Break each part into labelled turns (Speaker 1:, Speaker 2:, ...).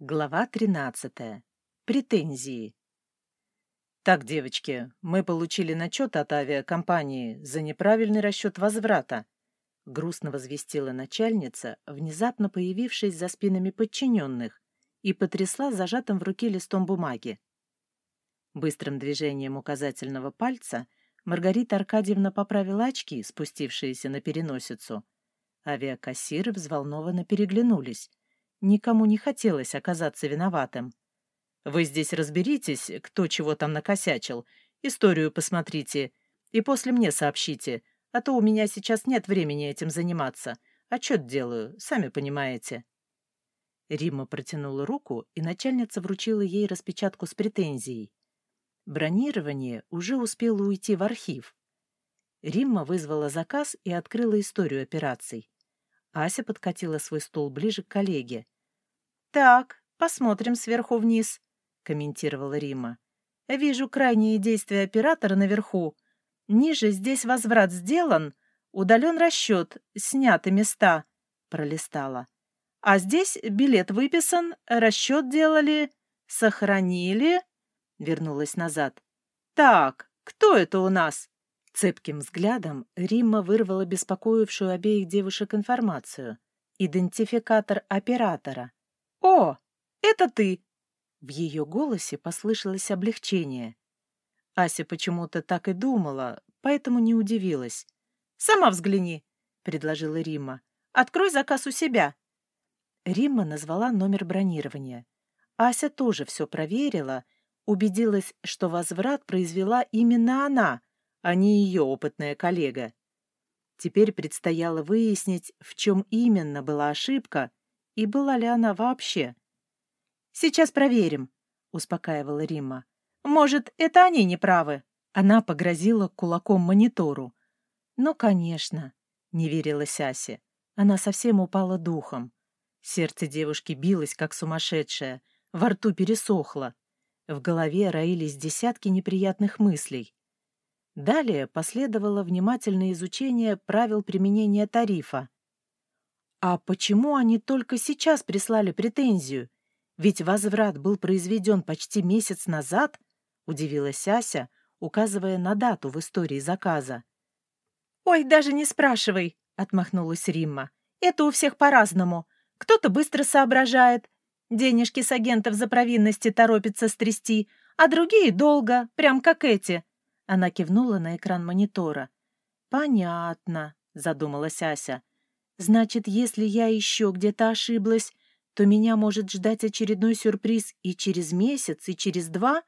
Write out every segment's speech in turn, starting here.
Speaker 1: Глава 13. Претензии. Так, девочки, мы получили начет от авиакомпании за неправильный расчет возврата. Грустно возвестила начальница, внезапно появившись за спинами подчиненных, и потрясла зажатым в руке листом бумаги. Быстрым движением указательного пальца Маргарита Аркадьевна поправила очки, спустившиеся на переносицу. Авиакассиры взволнованно переглянулись. Никому не хотелось оказаться виноватым. Вы здесь разберитесь, кто чего там накосячил, историю посмотрите и после мне сообщите, а то у меня сейчас нет времени этим заниматься. Отчет делаю, сами понимаете». Римма протянула руку, и начальница вручила ей распечатку с претензией. Бронирование уже успело уйти в архив. Римма вызвала заказ и открыла историю операций. Ася подкатила свой стул ближе к коллеге. «Так, посмотрим сверху вниз», — комментировала Рима. «Вижу крайние действия оператора наверху. Ниже здесь возврат сделан, удален расчет, сняты места», — пролистала. «А здесь билет выписан, расчет делали, сохранили», — вернулась назад. «Так, кто это у нас?» Цепким взглядом Римма вырвала беспокоившую обеих девушек информацию. Идентификатор оператора. «О, это ты!» В ее голосе послышалось облегчение. Ася почему-то так и думала, поэтому не удивилась. «Сама взгляни», — предложила Римма. «Открой заказ у себя». Римма назвала номер бронирования. Ася тоже все проверила, убедилась, что возврат произвела именно она, а не ее опытная коллега. Теперь предстояло выяснить, в чем именно была ошибка и была ли она вообще. «Сейчас проверим», — успокаивала Римма. «Может, это они не правы?» Она погрозила кулаком монитору. «Ну, конечно», — не верила Сясе. Она совсем упала духом. Сердце девушки билось, как сумасшедшее, во рту пересохло. В голове роились десятки неприятных мыслей. Далее последовало внимательное изучение правил применения тарифа. А почему они только сейчас прислали претензию? Ведь возврат был произведен почти месяц назад, удивилась Ася, указывая на дату в истории заказа. «Ой, даже не спрашивай», — отмахнулась Римма. «Это у всех по-разному. Кто-то быстро соображает, денежки с агентов за провинности торопится стрясти, а другие долго, прям как эти». Она кивнула на экран монитора. «Понятно», — задумалась Ася. Значит, если я еще где-то ошиблась, то меня может ждать очередной сюрприз и через месяц, и через два?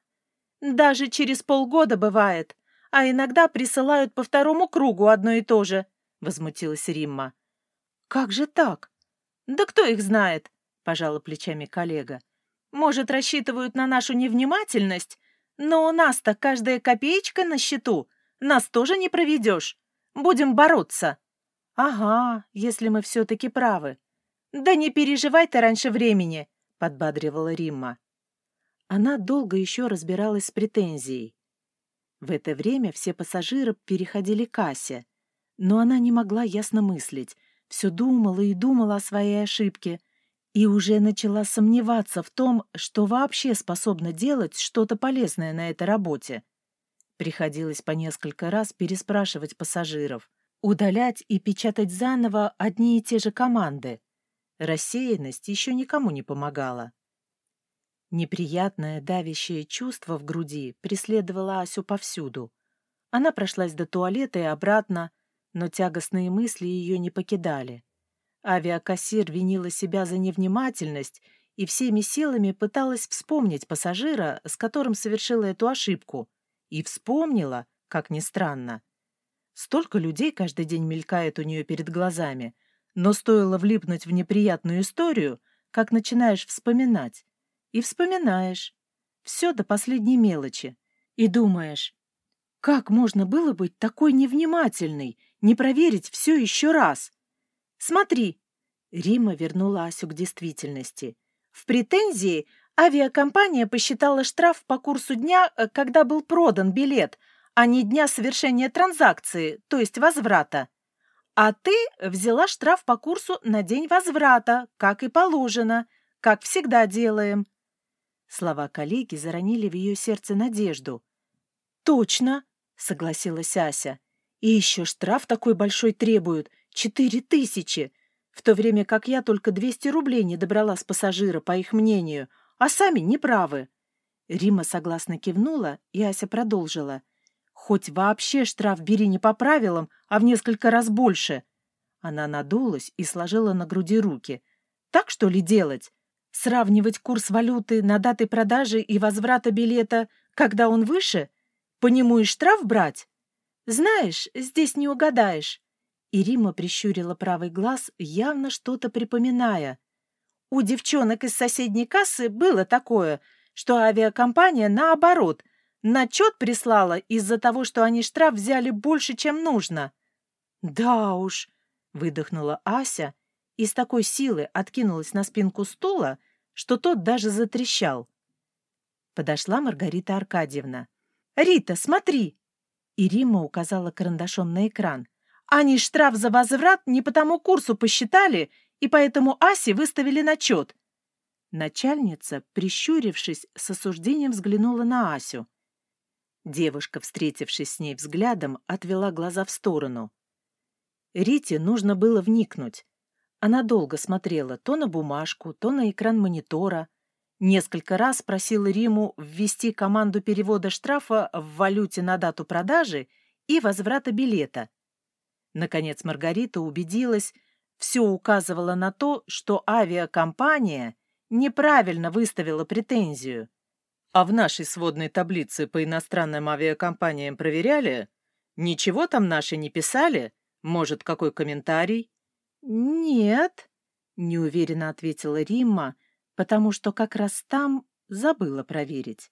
Speaker 1: Даже через полгода бывает, а иногда присылают по второму кругу одно и то же, — возмутилась Римма. Как же так? Да кто их знает, — пожала плечами коллега. Может, рассчитывают на нашу невнимательность, но у нас-то каждая копеечка на счету, нас тоже не проведешь. Будем бороться. «Ага, если мы все-таки правы». «Да не переживай ты раньше времени», — подбадривала Римма. Она долго еще разбиралась с претензией. В это время все пассажиры переходили к кассе, но она не могла ясно мыслить, все думала и думала о своей ошибке и уже начала сомневаться в том, что вообще способна делать что-то полезное на этой работе. Приходилось по несколько раз переспрашивать пассажиров — удалять и печатать заново одни и те же команды. Рассеянность еще никому не помогала. Неприятное давящее чувство в груди преследовало Асю повсюду. Она прошлась до туалета и обратно, но тягостные мысли ее не покидали. Авиакассир винила себя за невнимательность и всеми силами пыталась вспомнить пассажира, с которым совершила эту ошибку. И вспомнила, как ни странно. Столько людей каждый день мелькает у нее перед глазами, но стоило влипнуть в неприятную историю, как начинаешь вспоминать. И вспоминаешь. Все до последней мелочи. И думаешь, как можно было быть такой невнимательной, не проверить все еще раз? Смотри. Рима вернула Асю к действительности. В претензии авиакомпания посчитала штраф по курсу дня, э, когда был продан билет – а не дня совершения транзакции, то есть возврата. А ты взяла штраф по курсу на день возврата, как и положено, как всегда делаем». Слова коллеги заронили в ее сердце надежду. «Точно!» — согласилась Ася. «И еще штраф такой большой требуют — четыре тысячи, в то время как я только двести рублей не добрала с пассажира, по их мнению, а сами неправы». Рима согласно кивнула, и Ася продолжила. «Хоть вообще штраф бери не по правилам, а в несколько раз больше». Она надулась и сложила на груди руки. «Так что ли делать? Сравнивать курс валюты на даты продажи и возврата билета, когда он выше? По нему и штраф брать? Знаешь, здесь не угадаешь». И Рима прищурила правый глаз, явно что-то припоминая. У девчонок из соседней кассы было такое, что авиакомпания, наоборот, начет прислала из-за того, что они штраф взяли больше, чем нужно. «Да уж», — выдохнула Ася и с такой силы откинулась на спинку стула, что тот даже затрещал. Подошла Маргарита Аркадьевна. «Рита, смотри!» И Рима указала карандашом на экран. «Они штраф за возврат не по тому курсу посчитали, и поэтому Асе выставили начет». Начальница, прищурившись, с осуждением взглянула на Асю. Девушка, встретившись с ней взглядом, отвела глаза в сторону. Рите нужно было вникнуть. Она долго смотрела то на бумажку, то на экран монитора. Несколько раз просила Риму ввести команду перевода штрафа в валюте на дату продажи и возврата билета. Наконец Маргарита убедилась, все указывало на то, что авиакомпания неправильно выставила претензию. А в нашей сводной таблице по иностранным авиакомпаниям проверяли? Ничего там наши не писали? Может, какой комментарий? Нет, неуверенно ответила Римма, потому что как раз там забыла проверить.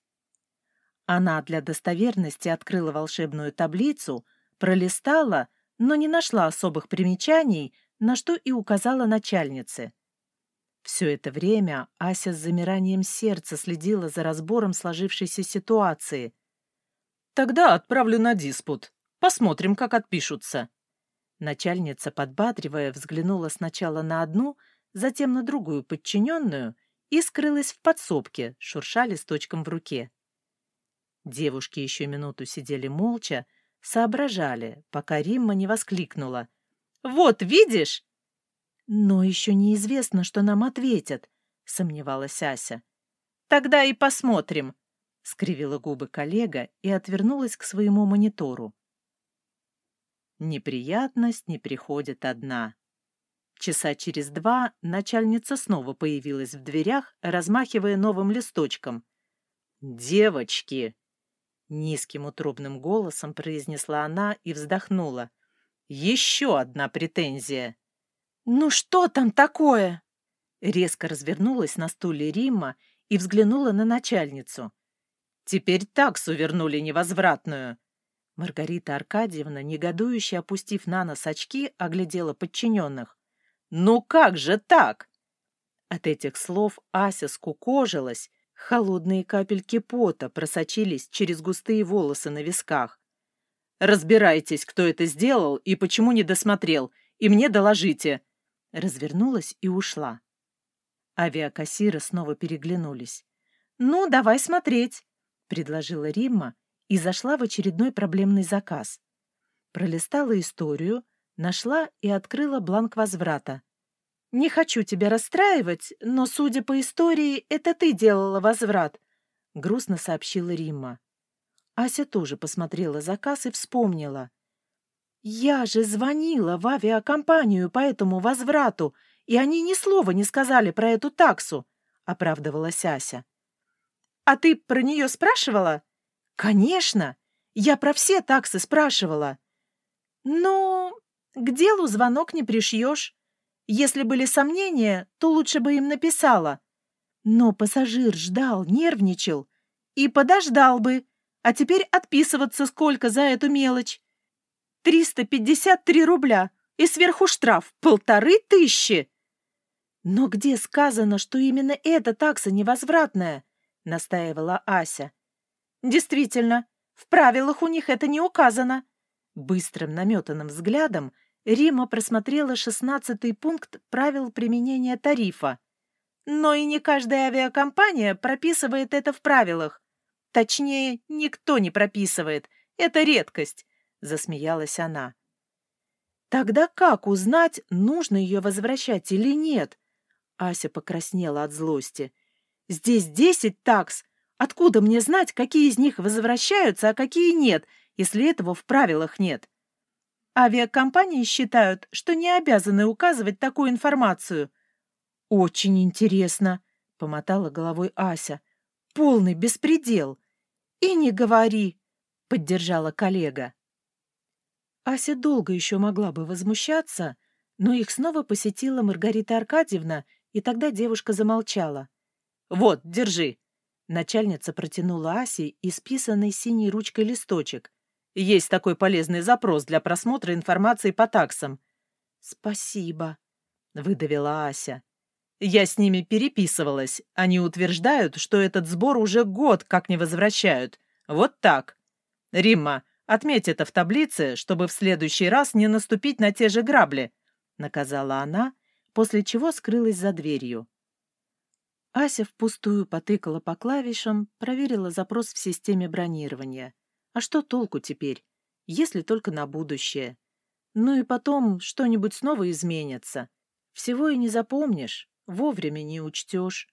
Speaker 1: Она для достоверности открыла волшебную таблицу, пролистала, но не нашла особых примечаний, на что и указала начальнице. Все это время Ася с замиранием сердца следила за разбором сложившейся ситуации. «Тогда отправлю на диспут. Посмотрим, как отпишутся». Начальница, подбадривая, взглянула сначала на одну, затем на другую подчиненную и скрылась в подсобке, шурша листочком в руке. Девушки еще минуту сидели молча, соображали, пока Римма не воскликнула. «Вот, видишь!» «Но еще неизвестно, что нам ответят», — сомневалась Ася. «Тогда и посмотрим», — скривила губы коллега и отвернулась к своему монитору. Неприятность не приходит одна. Часа через два начальница снова появилась в дверях, размахивая новым листочком. «Девочки!» Низким утробным голосом произнесла она и вздохнула. «Еще одна претензия!» «Ну что там такое?» Резко развернулась на стуле Римма и взглянула на начальницу. «Теперь таксу вернули невозвратную!» Маргарита Аркадьевна, негодующе опустив на нос очки, оглядела подчиненных. «Ну как же так?» От этих слов Ася скукожилась, Холодные капельки пота просочились через густые волосы на висках. «Разбирайтесь, кто это сделал и почему не досмотрел, и мне доложите!» Развернулась и ушла. Авиакассиры снова переглянулись. «Ну, давай смотреть», — предложила Римма и зашла в очередной проблемный заказ. Пролистала историю, нашла и открыла бланк возврата. «Не хочу тебя расстраивать, но, судя по истории, это ты делала возврат», — грустно сообщила Римма. Ася тоже посмотрела заказ и вспомнила. «Я же звонила в авиакомпанию по этому возврату, и они ни слова не сказали про эту таксу», — оправдывалась Ася. «А ты про нее спрашивала?» «Конечно! Я про все таксы спрашивала». «Ну, к делу звонок не пришьешь. Если были сомнения, то лучше бы им написала. Но пассажир ждал, нервничал. И подождал бы. А теперь отписываться сколько за эту мелочь? 353 рубля. И сверху штраф полторы тысячи. Но где сказано, что именно эта такса невозвратная? Настаивала Ася. Действительно, в правилах у них это не указано. Быстрым наметанным взглядом Рима просмотрела шестнадцатый пункт правил применения тарифа. Но и не каждая авиакомпания прописывает это в правилах. Точнее, никто не прописывает. Это редкость, — засмеялась она. Тогда как узнать, нужно ее возвращать или нет? Ася покраснела от злости. Здесь десять такс. Откуда мне знать, какие из них возвращаются, а какие нет, если этого в правилах нет? Авиакомпании считают, что не обязаны указывать такую информацию. Очень интересно, — помотала головой Ася. Полный беспредел. И не говори, — поддержала коллега. Ася долго еще могла бы возмущаться, но их снова посетила Маргарита Аркадьевна, и тогда девушка замолчала. «Вот, держи!» Начальница протянула Асе исписанный синей ручкой листочек. «Есть такой полезный запрос для просмотра информации по таксам». «Спасибо», — выдавила Ася. «Я с ними переписывалась. Они утверждают, что этот сбор уже год как не возвращают. Вот так. Римма, Отметь это в таблице, чтобы в следующий раз не наступить на те же грабли», — наказала она, после чего скрылась за дверью. Ася впустую потыкала по клавишам, проверила запрос в системе бронирования. А что толку теперь, если только на будущее? Ну и потом что-нибудь снова изменится. Всего и не запомнишь, вовремя не учтешь.